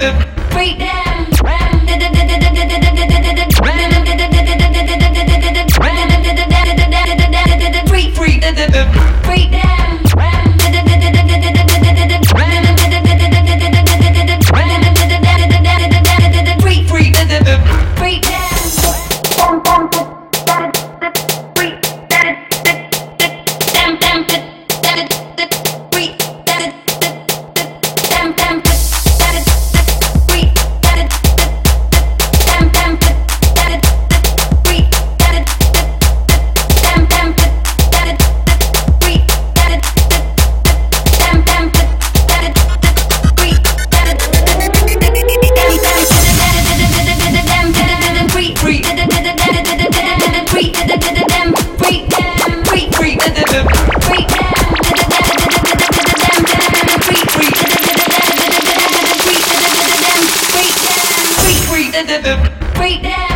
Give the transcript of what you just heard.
the Damn, damn, damn, damn, damn, damn, damn, damn, damn, damn, damn, damn, freak.